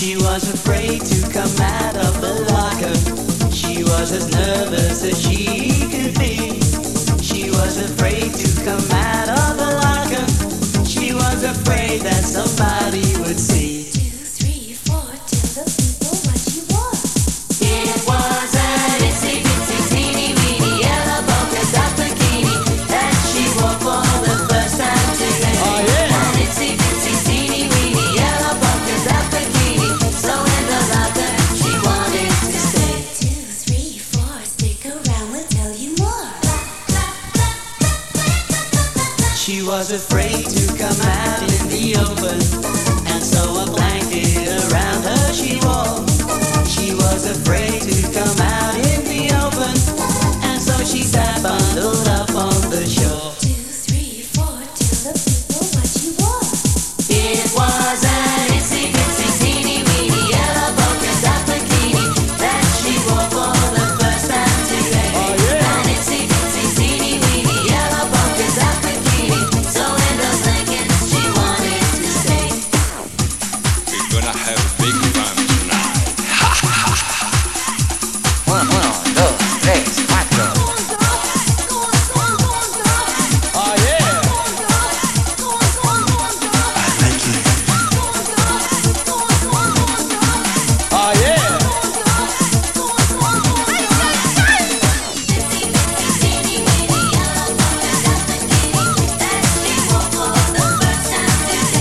She was afraid to come out of the locker. She was as nervous as she could be. She was afraid to come out of the locker. She was afraid that somebody She was afraid to come out in the open, and so a blanket.